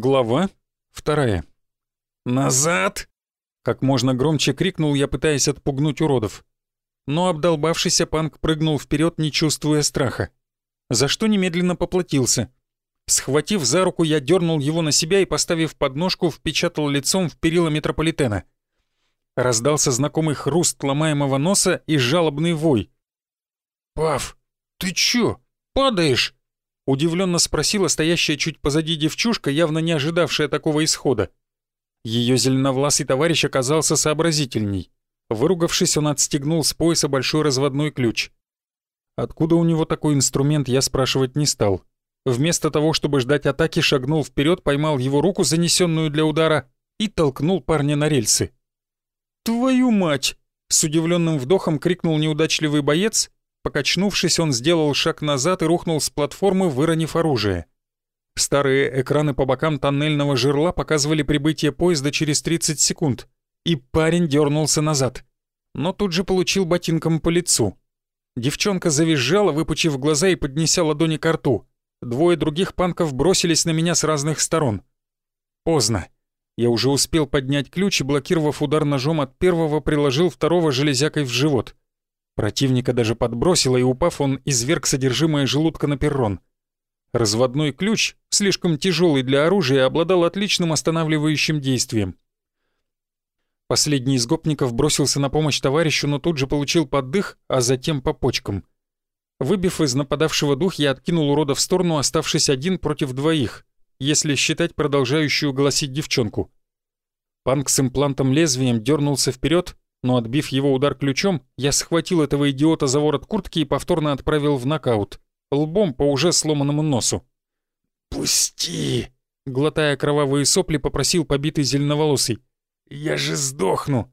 Глава вторая. «Назад!» Как можно громче крикнул я, пытаясь отпугнуть уродов. Но обдолбавшийся панк прыгнул вперед, не чувствуя страха. За что немедленно поплатился. Схватив за руку, я дернул его на себя и, поставив подножку, впечатал лицом в перила метрополитена. Раздался знакомый хруст ломаемого носа и жалобный вой. «Пав, ты чё, падаешь?» Удивленно спросила стоящая чуть позади девчушка, явно не ожидавшая такого исхода. Ее зеленовласый товарищ оказался сообразительней. Выругавшись, он отстегнул с пояса большой разводной ключ. Откуда у него такой инструмент, я спрашивать не стал. Вместо того, чтобы ждать атаки, шагнул вперед, поймал его руку, занесенную для удара, и толкнул парня на рельсы. «Твою мать!» — с удивленным вдохом крикнул неудачливый боец Покачнувшись, он сделал шаг назад и рухнул с платформы, выронив оружие. Старые экраны по бокам тоннельного жерла показывали прибытие поезда через 30 секунд, и парень дернулся назад. Но тут же получил ботинком по лицу. Девчонка завизжала, выпучив глаза и поднеся ладони к рту. Двое других панков бросились на меня с разных сторон. Поздно. Я уже успел поднять ключ и, блокировав удар ножом от первого, приложил второго железякой в живот. Противника даже подбросило, и упав, он изверг содержимое желудка на перрон. Разводной ключ, слишком тяжелый для оружия, обладал отличным останавливающим действием. Последний из гопников бросился на помощь товарищу, но тут же получил поддых, а затем по почкам. Выбив из нападавшего дух, я откинул урода в сторону, оставшись один против двоих, если считать продолжающую голосить девчонку. Панк с имплантом лезвием дернулся вперед, но отбив его удар ключом, я схватил этого идиота за ворот куртки и повторно отправил в нокаут, лбом по уже сломанному носу. «Пусти!» — глотая кровавые сопли, попросил побитый зеленоволосый. «Я же сдохну!»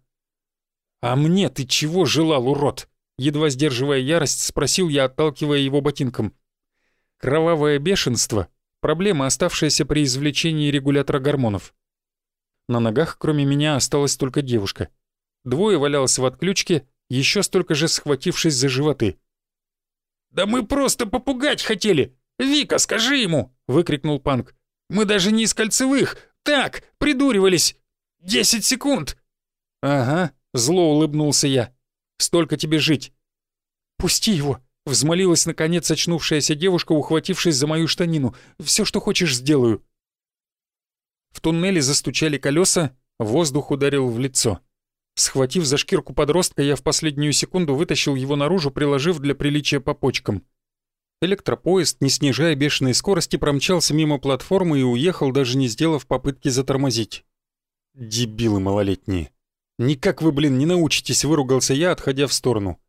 «А мне ты чего желал, урод?» Едва сдерживая ярость, спросил я, отталкивая его ботинком. «Кровавое бешенство — проблема, оставшаяся при извлечении регулятора гормонов. На ногах, кроме меня, осталась только девушка — Двое валялось в отключке, еще столько же схватившись за животы. «Да мы просто попугать хотели! Вика, скажи ему!» — выкрикнул Панк. «Мы даже не из кольцевых! Так, придуривались! Десять секунд!» «Ага», — зло улыбнулся я. «Столько тебе жить!» «Пусти его!» — взмолилась наконец очнувшаяся девушка, ухватившись за мою штанину. «Все, что хочешь, сделаю!» В туннеле застучали колеса, воздух ударил в лицо. Схватив за шкирку подростка, я в последнюю секунду вытащил его наружу, приложив для приличия по почкам. Электропоезд, не снижая бешеной скорости, промчался мимо платформы и уехал, даже не сделав попытки затормозить. «Дебилы малолетние! Никак вы, блин, не научитесь!» — выругался я, отходя в сторону.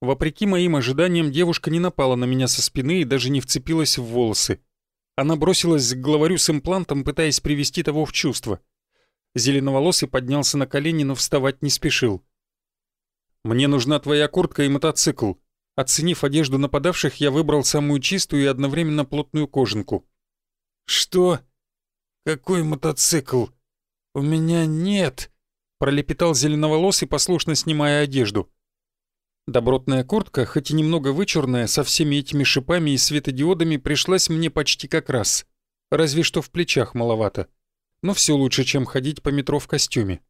Вопреки моим ожиданиям, девушка не напала на меня со спины и даже не вцепилась в волосы. Она бросилась к главарю с имплантом, пытаясь привести того в чувство — Зеленоволосый поднялся на колени, но вставать не спешил. «Мне нужна твоя куртка и мотоцикл». Оценив одежду нападавших, я выбрал самую чистую и одновременно плотную кожанку. «Что? Какой мотоцикл? У меня нет!» Пролепетал зеленоволосый, послушно снимая одежду. Добротная куртка, хоть и немного вычурная, со всеми этими шипами и светодиодами, пришлась мне почти как раз. Разве что в плечах маловато но все лучше, чем ходить по метро в костюме.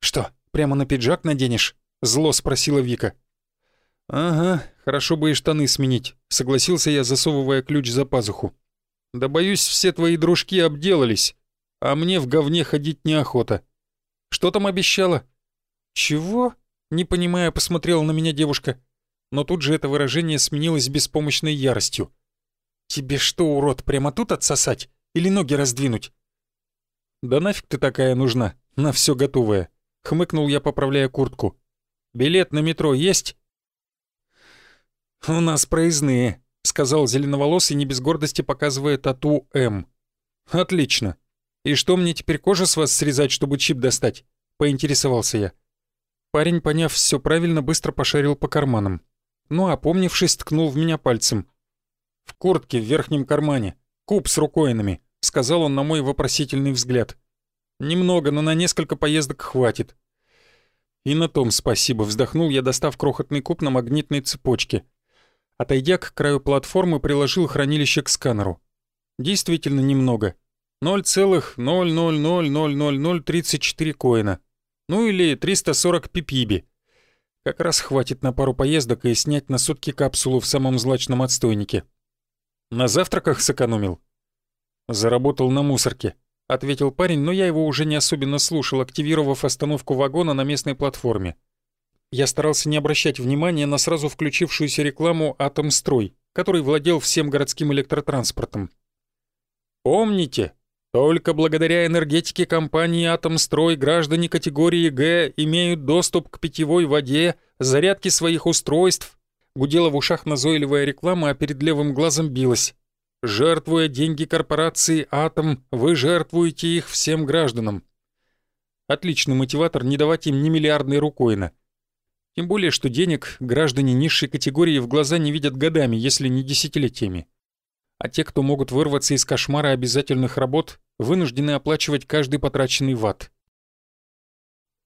«Что, прямо на пиджак наденешь?» — зло спросила Вика. «Ага, хорошо бы и штаны сменить», — согласился я, засовывая ключ за пазуху. «Да боюсь, все твои дружки обделались, а мне в говне ходить неохота. Что там обещала?» «Чего?» — не понимая, посмотрела на меня девушка. Но тут же это выражение сменилось беспомощной яростью. «Тебе что, урод, прямо тут отсосать? Или ноги раздвинуть?» «Да нафиг ты такая нужна, на все готовое», — хмыкнул я, поправляя куртку. «Билет на метро есть?» «У нас проездные», — сказал зеленоволосый, не без гордости показывая тату «М». «Отлично. И что мне теперь кожу с вас срезать, чтобы чип достать?» — поинтересовался я. Парень, поняв все правильно, быстро пошарил по карманам. Ну, опомнившись, ткнул в меня пальцем. «В куртке, в верхнем кармане. Куб с рукоинами сказал он на мой вопросительный взгляд. «Немного, но на несколько поездок хватит». «И на том спасибо», — вздохнул я, достав крохотный куб на магнитной цепочке. Отойдя к краю платформы, приложил хранилище к сканеру. Действительно немного. 0,0000034 коина. Ну или 340 пипиби. Как раз хватит на пару поездок и снять на сутки капсулу в самом злачном отстойнике. На завтраках сэкономил. Заработал на мусорке, ответил парень, но я его уже не особенно слушал, активировав остановку вагона на местной платформе. Я старался не обращать внимания на сразу включившуюся рекламу «Атомстрой», который владел всем городским электротранспортом. Помните, только благодаря энергетике компании «Атомстрой» граждане категории «Г» имеют доступ к питьевой воде, зарядке своих устройств. Гудела в ушах назойливая реклама, а перед левым глазом билась. Жертвуя деньги корпорации «Атом», вы жертвуете их всем гражданам. Отличный мотиватор не давать им ни миллиардной рукойна. Тем более, что денег граждане низшей категории в глаза не видят годами, если не десятилетиями а те, кто могут вырваться из кошмара обязательных работ, вынуждены оплачивать каждый потраченный ватт.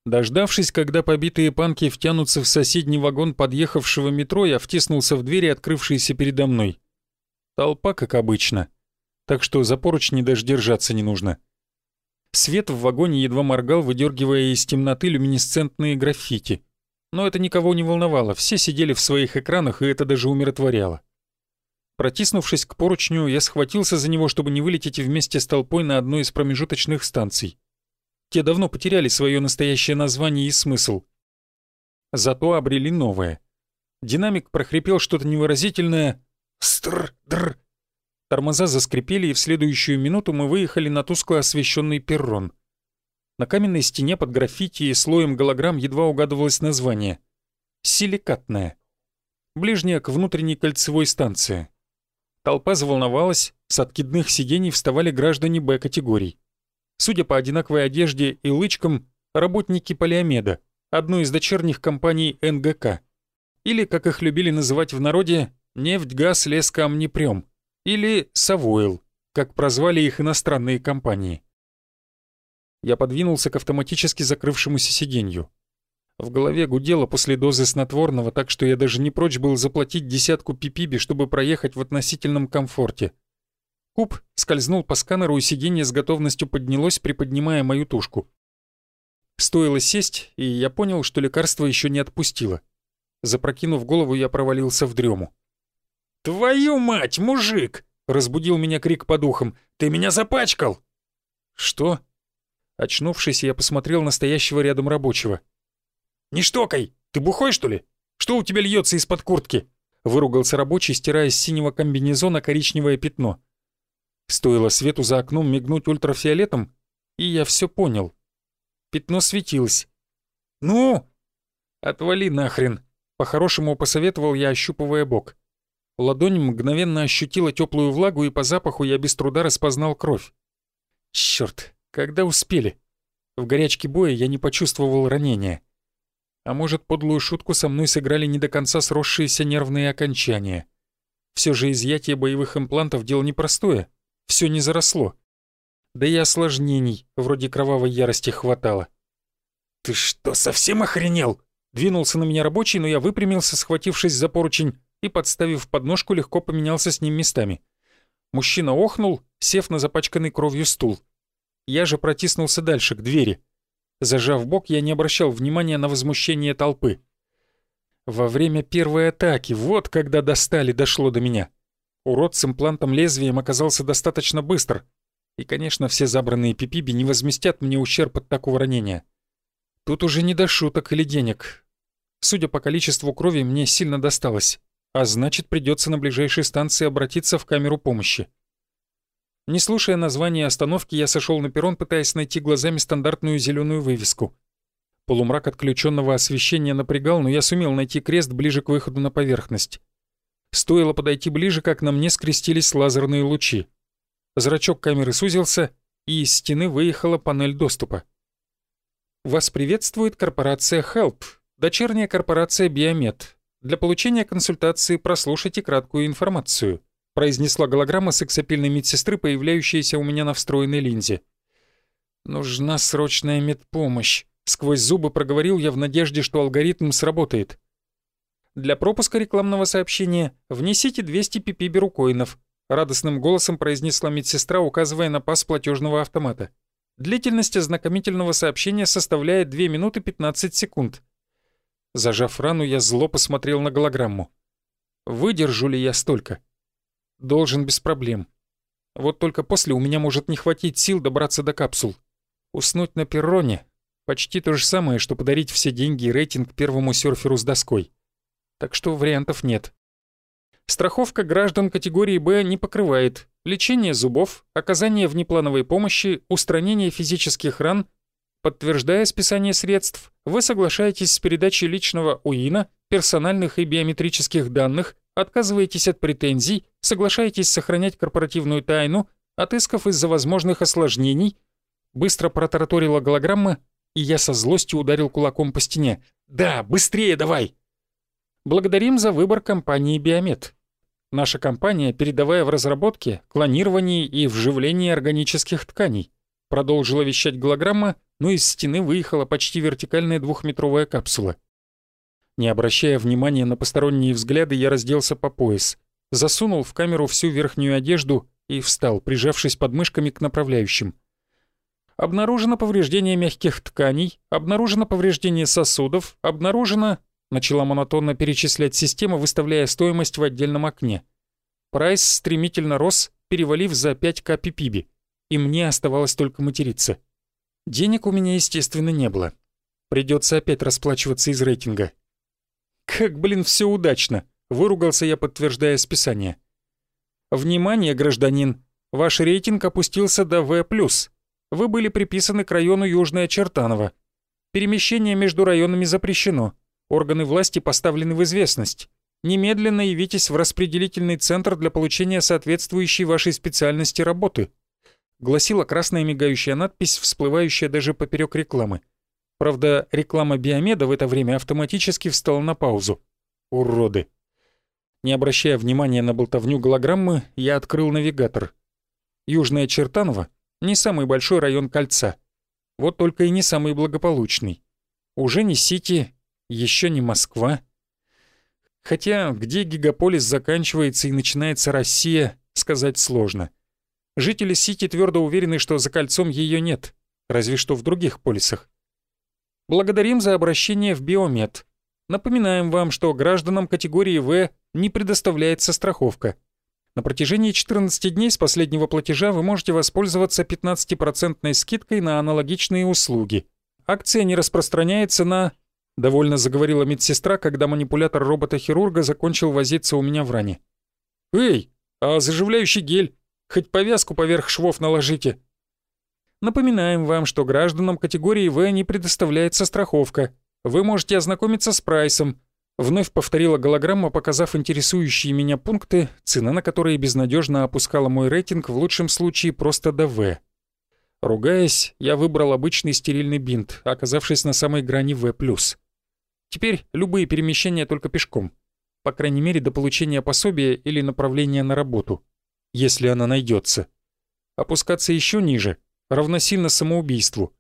Дождавшись, когда побитые панки втянутся в соседний вагон подъехавшего метро, я втиснулся в двери, открывшиеся передо мной. Толпа, как обычно. Так что за поручни даже держаться не нужно. Свет в вагоне едва моргал, выдергивая из темноты люминесцентные граффити. Но это никого не волновало, все сидели в своих экранах, и это даже умиротворяло. Протиснувшись к поручню, я схватился за него, чтобы не вылететь вместе с толпой на одной из промежуточных станций. Те давно потеряли свое настоящее название и смысл. Зато обрели новое. Динамик прохрипел что-то невыразительное «Стр-др». Тормоза заскрипели, и в следующую минуту мы выехали на тускло освещенный перрон. На каменной стене под граффити и слоем голограмм едва угадывалось название. «Силикатная». Ближняя к внутренней кольцевой станции. Толпа заволновалась, с откидных сидений вставали граждане Б-категорий. Судя по одинаковой одежде и лычкам, работники Полиомеда, одной из дочерних компаний НГК. Или, как их любили называть в народе, нефть, газ, лес, камни, прем. Или Савойл, как прозвали их иностранные компании. Я подвинулся к автоматически закрывшемуся сиденью. В голове гудело после дозы снотворного, так что я даже не прочь был заплатить десятку пипиби, чтобы проехать в относительном комфорте. Куб скользнул по сканеру, и сиденье с готовностью поднялось, приподнимая мою тушку. Стоило сесть, и я понял, что лекарство еще не отпустило. Запрокинув голову, я провалился в дрему. «Твою мать, мужик!» — разбудил меня крик по духам. «Ты меня запачкал!» «Что?» Очнувшись, я посмотрел на стоящего рядом рабочего — «Не штокай! Ты бухой, что ли? Что у тебя льется из-под куртки?» Выругался рабочий, стирая с синего комбинезона коричневое пятно. Стоило свету за окном мигнуть ультрафиолетом, и я все понял. Пятно светилось. «Ну?» «Отвали нахрен!» По-хорошему посоветовал я, ощупывая бок. Ладонь мгновенно ощутила теплую влагу, и по запаху я без труда распознал кровь. Черт, когда успели? В горячке боя я не почувствовал ранения. А может, подлую шутку со мной сыграли не до конца сросшиеся нервные окончания. Все же изъятие боевых имплантов — дело непростое. Все не заросло. Да и осложнений, вроде кровавой ярости, хватало. «Ты что, совсем охренел?» Двинулся на меня рабочий, но я выпрямился, схватившись за поручень, и, подставив подножку, легко поменялся с ним местами. Мужчина охнул, сев на запачканный кровью стул. Я же протиснулся дальше, к двери. Зажав бок, я не обращал внимания на возмущение толпы. Во время первой атаки, вот когда достали, дошло до меня. Урод с имплантом-лезвием оказался достаточно быстр. И, конечно, все забранные пипиби не возместят мне ущерб от такого ранения. Тут уже не до шуток или денег. Судя по количеству крови, мне сильно досталось. А значит, придется на ближайшей станции обратиться в камеру помощи. Не слушая названия остановки, я сошел на перрон, пытаясь найти глазами стандартную зеленую вывеску. Полумрак отключенного освещения напрягал, но я сумел найти крест ближе к выходу на поверхность. Стоило подойти ближе, как на мне скрестились лазерные лучи. Зрачок камеры сузился, и из стены выехала панель доступа. Вас приветствует корпорация Help, дочерняя корпорация Биомед. Для получения консультации прослушайте краткую информацию произнесла голограмма сексапильной медсестры, появляющаяся у меня на встроенной линзе. «Нужна срочная медпомощь», — сквозь зубы проговорил я в надежде, что алгоритм сработает. «Для пропуска рекламного сообщения внесите 200 пипи берукоинов. — радостным голосом произнесла медсестра, указывая на пас платежного автомата. Длительность ознакомительного сообщения составляет 2 минуты 15 секунд. Зажав рану, я зло посмотрел на голограмму. Выдержу ли я столько? Должен без проблем. Вот только после у меня может не хватить сил добраться до капсул. Уснуть на перроне — почти то же самое, что подарить все деньги и рейтинг первому серферу с доской. Так что вариантов нет. Страховка граждан категории «Б» не покрывает лечение зубов, оказание внеплановой помощи, устранение физических ран. Подтверждая списание средств, вы соглашаетесь с передачей личного УИНа, персональных и биометрических данных, отказываетесь от претензий, соглашаетесь сохранять корпоративную тайну, отыскав из-за возможных осложнений. Быстро протараторила голограмма, и я со злостью ударил кулаком по стене. «Да, быстрее давай!» Благодарим за выбор компании «Биомед». Наша компания, передовая в разработке, клонировании и вживлении органических тканей. Продолжила вещать голограмма, но из стены выехала почти вертикальная двухметровая капсула. Не обращая внимания на посторонние взгляды, я разделся по пояс, засунул в камеру всю верхнюю одежду и встал, прижавшись подмышками к направляющим. Обнаружено повреждение мягких тканей, обнаружено повреждение сосудов, обнаружено Начала монотонно перечислять система, выставляя стоимость в отдельном окне. Прайс стремительно рос, перевалив за 5к пипиби, и мне оставалось только материться. Денег у меня, естественно, не было. Придется опять расплачиваться из рейтинга. «Как, блин, все удачно!» — выругался я, подтверждая списание. «Внимание, гражданин! Ваш рейтинг опустился до В+. Вы были приписаны к району Южная Чертанова. Перемещение между районами запрещено. Органы власти поставлены в известность. Немедленно явитесь в распределительный центр для получения соответствующей вашей специальности работы», гласила красная мигающая надпись, всплывающая даже поперек рекламы. Правда, реклама Биомеда в это время автоматически встала на паузу. Уроды. Не обращая внимания на болтовню голограммы, я открыл навигатор. Южная Чертанова — не самый большой район кольца. Вот только и не самый благополучный. Уже не Сити, еще не Москва. Хотя где гигаполис заканчивается и начинается Россия, сказать сложно. Жители Сити твердо уверены, что за кольцом ее нет, разве что в других полисах. Благодарим за обращение в Биомед. Напоминаем вам, что гражданам категории В не предоставляется страховка. На протяжении 14 дней с последнего платежа вы можете воспользоваться 15% скидкой на аналогичные услуги. Акция не распространяется на — довольно заговорила медсестра, когда манипулятор робота-хирурга закончил возиться у меня в ране. «Эй, а заживляющий гель? Хоть повязку поверх швов наложите». Напоминаем вам, что гражданам категории В не предоставляется страховка. Вы можете ознакомиться с прайсом. Вновь повторила голограмма, показав интересующие меня пункты, цена на которые безнадежно опускала мой рейтинг в лучшем случае просто до В. Ругаясь, я выбрал обычный стерильный бинт, оказавшись на самой грани В+. Теперь любые перемещения только пешком. По крайней мере, до получения пособия или направления на работу. Если она найдется. Опускаться еще ниже равносильно самоубийству.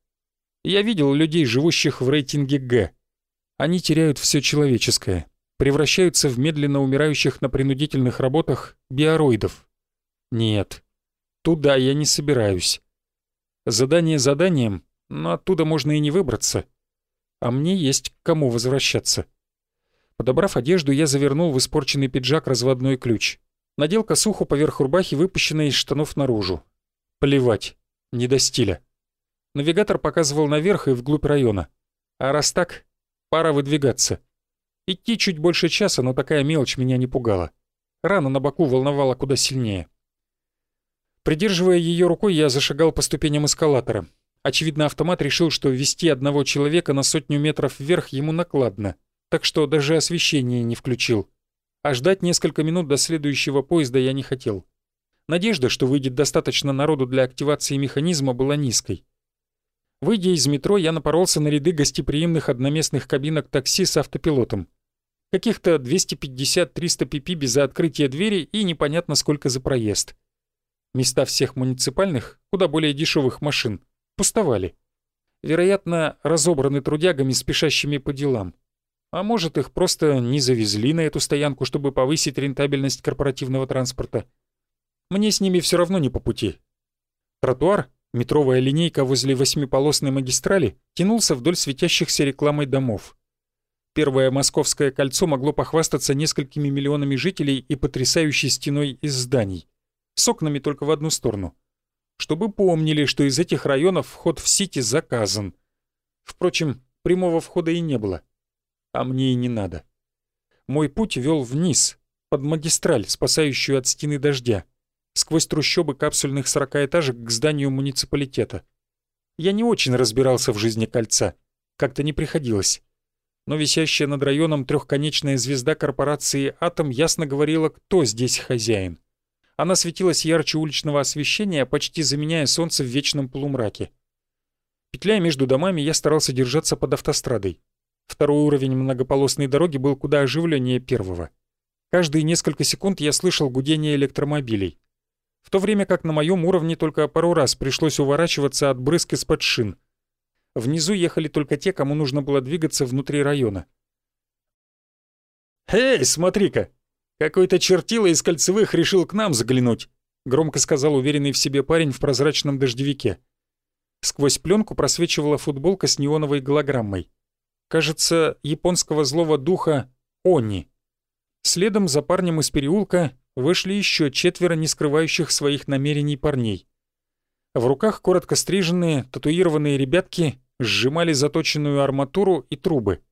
Я видел людей, живущих в рейтинге Г. Они теряют все человеческое, превращаются в медленно умирающих на принудительных работах биороидов. Нет, туда я не собираюсь. Задание заданием, но оттуда можно и не выбраться а мне есть к кому возвращаться. Подобрав одежду, я завернул в испорченный пиджак разводной ключ. Надел косуху поверх рубахи, выпущенной из штанов наружу. Плевать, не до стиля. Навигатор показывал наверх и вглубь района. А раз так, пора выдвигаться. Идти чуть больше часа, но такая мелочь меня не пугала. Рана на боку волновала куда сильнее. Придерживая ее рукой, я зашагал по ступеням эскалатора. Очевидно, автомат решил, что ввести одного человека на сотню метров вверх ему накладно, так что даже освещение не включил. А ждать несколько минут до следующего поезда я не хотел. Надежда, что выйдет достаточно народу для активации механизма, была низкой. Выйдя из метро, я напоролся на ряды гостеприимных одноместных кабинок такси с автопилотом. Каких-то 250-300 пипиби за открытие двери и непонятно сколько за проезд. Места всех муниципальных, куда более дешевых машин, пустовали. Вероятно, разобраны трудягами, спешащими по делам. А может, их просто не завезли на эту стоянку, чтобы повысить рентабельность корпоративного транспорта. Мне с ними все равно не по пути. Тротуар, метровая линейка возле восьмиполосной магистрали, тянулся вдоль светящихся рекламой домов. Первое московское кольцо могло похвастаться несколькими миллионами жителей и потрясающей стеной из зданий. С окнами только в одну сторону. Чтобы помнили, что из этих районов вход в Сити заказан. Впрочем, прямого входа и не было. А мне и не надо. Мой путь вел вниз, под магистраль, спасающую от стены дождя, сквозь трущобы капсульных сорокаэтажек к зданию муниципалитета. Я не очень разбирался в жизни кольца, как-то не приходилось. Но висящая над районом трехконечная звезда корпорации «Атом» ясно говорила, кто здесь хозяин. Она светилась ярче уличного освещения, почти заменяя солнце в вечном полумраке. Петляя между домами, я старался держаться под автострадой. Второй уровень многополосной дороги был куда оживленнее первого. Каждые несколько секунд я слышал гудение электромобилей. В то время как на моем уровне только пару раз пришлось уворачиваться от брызг из-под шин. Внизу ехали только те, кому нужно было двигаться внутри района. «Эй, смотри-ка! Какой-то чертила из кольцевых решил к нам заглянуть!» — громко сказал уверенный в себе парень в прозрачном дождевике. Сквозь пленку просвечивала футболка с неоновой голограммой кажется, японского злого духа Они. Следом за парнем из переулка вышли еще четверо не скрывающих своих намерений парней. В руках коротко стриженные, татуированные ребятки сжимали заточенную арматуру и трубы.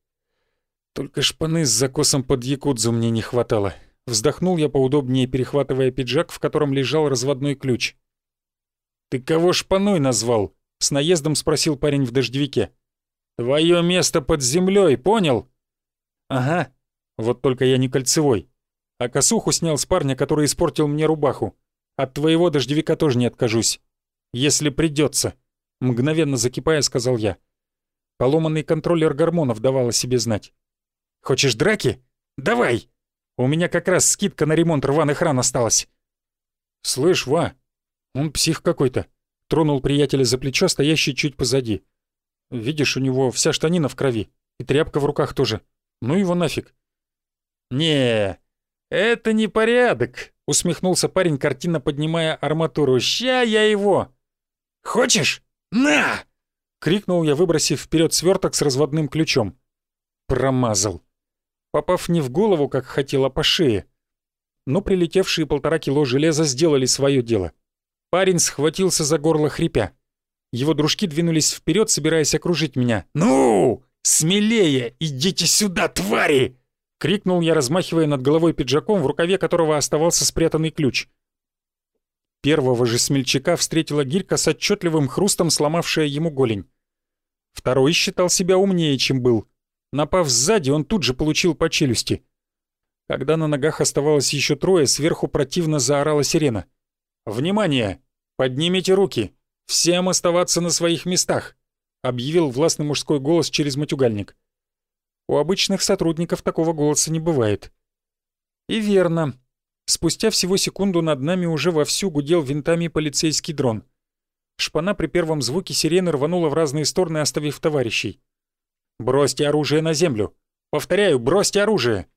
Только шпаны с закосом под якудзу мне не хватало. Вздохнул я поудобнее, перехватывая пиджак, в котором лежал разводной ключ. «Ты кого шпаной назвал?» — с наездом спросил парень в дождевике. Твое место под землей, понял? Ага. Вот только я не кольцевой. А косуху снял с парня, который испортил мне рубаху. От твоего дождевика тоже не откажусь. Если придется. Мгновенно закипая, сказал я. Поломанный контроллер гормонов давал о себе знать. Хочешь драки? Давай! У меня как раз скидка на ремонт рваных ран осталась. Слышь, Ва, он псих какой-то. Тронул приятеля за плечо, стоящий чуть позади. Видишь, у него вся штанина в крови. И тряпка в руках тоже. Ну его нафиг. не это не порядок», — усмехнулся парень, картинно поднимая арматуру. «Ща я его!» «Хочешь? На!» — крикнул я, выбросив вперед сверток с разводным ключом. Промазал. Попав не в голову, как хотел, а по шее. Но прилетевшие полтора кило железа сделали свое дело. Парень схватился за горло хрипя. Его дружки двинулись вперед, собираясь окружить меня. «Ну! Смелее! Идите сюда, твари!» — крикнул я, размахивая над головой пиджаком, в рукаве которого оставался спрятанный ключ. Первого же смельчака встретила гирька с отчетливым хрустом, сломавшая ему голень. Второй считал себя умнее, чем был. Напав сзади, он тут же получил по челюсти. Когда на ногах оставалось еще трое, сверху противно заорала сирена. «Внимание! Поднимите руки! «Всем оставаться на своих местах», — объявил властный мужской голос через матюгальник. У обычных сотрудников такого голоса не бывает. И верно. Спустя всего секунду над нами уже вовсю гудел винтами полицейский дрон. Шпана при первом звуке сирены рванула в разные стороны, оставив товарищей. «Бросьте оружие на землю! Повторяю, бросьте оружие!»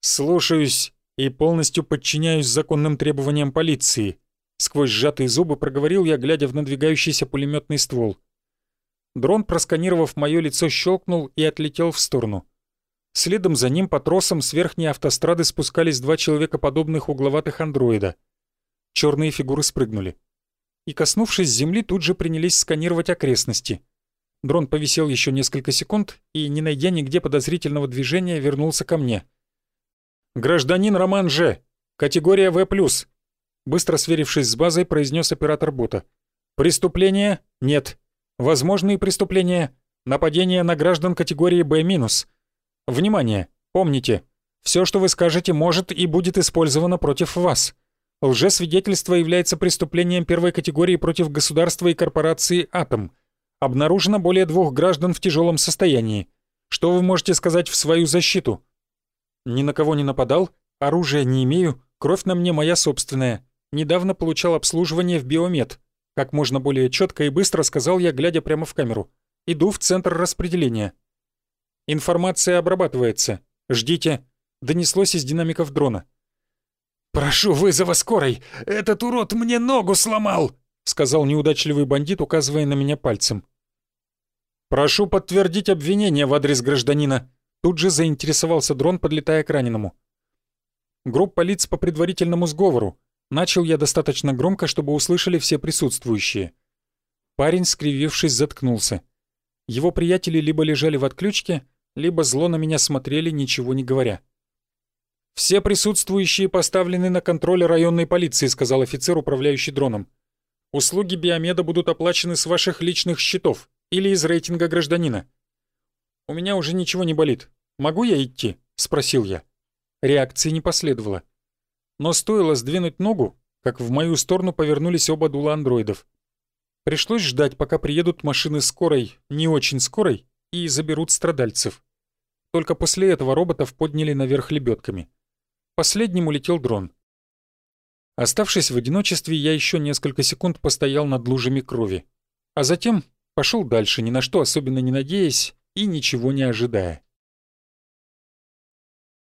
«Слушаюсь и полностью подчиняюсь законным требованиям полиции», Сквозь сжатые зубы проговорил я, глядя в надвигающийся пулеметный ствол. Дрон, просканировав мое лицо, щелкнул и отлетел в сторону. Следом за ним по тросам с верхней автострады спускались два человекоподобных угловатых андроида. Черные фигуры спрыгнули. И, коснувшись земли, тут же принялись сканировать окрестности. Дрон повисел еще несколько секунд и, не найдя нигде подозрительного движения, вернулся ко мне. «Гражданин Роман Ж. Категория В+. Быстро сверившись с базой, произнес оператор бота. «Преступления? Нет. Возможные преступления? Нападение на граждан категории Б-. Внимание! Помните, все, что вы скажете, может и будет использовано против вас. Лжесвидетельство является преступлением первой категории против государства и корпорации «Атом». Обнаружено более двух граждан в тяжелом состоянии. Что вы можете сказать в свою защиту? Ни на кого не нападал, оружия не имею, кровь на мне моя собственная. Недавно получал обслуживание в Биомед. Как можно более четко и быстро сказал я, глядя прямо в камеру. Иду в центр распределения. Информация обрабатывается. Ждите. Донеслось из динамиков дрона. «Прошу вызова скорой! Этот урод мне ногу сломал!» — сказал неудачливый бандит, указывая на меня пальцем. «Прошу подтвердить обвинение в адрес гражданина», — тут же заинтересовался дрон, подлетая к раненому. «Группа лиц по предварительному сговору», — начал я достаточно громко, чтобы услышали все присутствующие. Парень, скривившись, заткнулся. Его приятели либо лежали в отключке, либо зло на меня смотрели, ничего не говоря. «Все присутствующие поставлены на контроль районной полиции», — сказал офицер, управляющий дроном. «Услуги биомеда будут оплачены с ваших личных счетов или из рейтинга гражданина». «У меня уже ничего не болит. Могу я идти?» — спросил я. Реакции не последовало. Но стоило сдвинуть ногу, как в мою сторону повернулись оба дула андроидов. Пришлось ждать, пока приедут машины скорой, не очень скорой, и заберут страдальцев. Только после этого роботов подняли наверх лебедками. Последним улетел дрон. Оставшись в одиночестве, я еще несколько секунд постоял над лужами крови. А затем пошел дальше, ни на что особенно не надеясь и ничего не ожидая.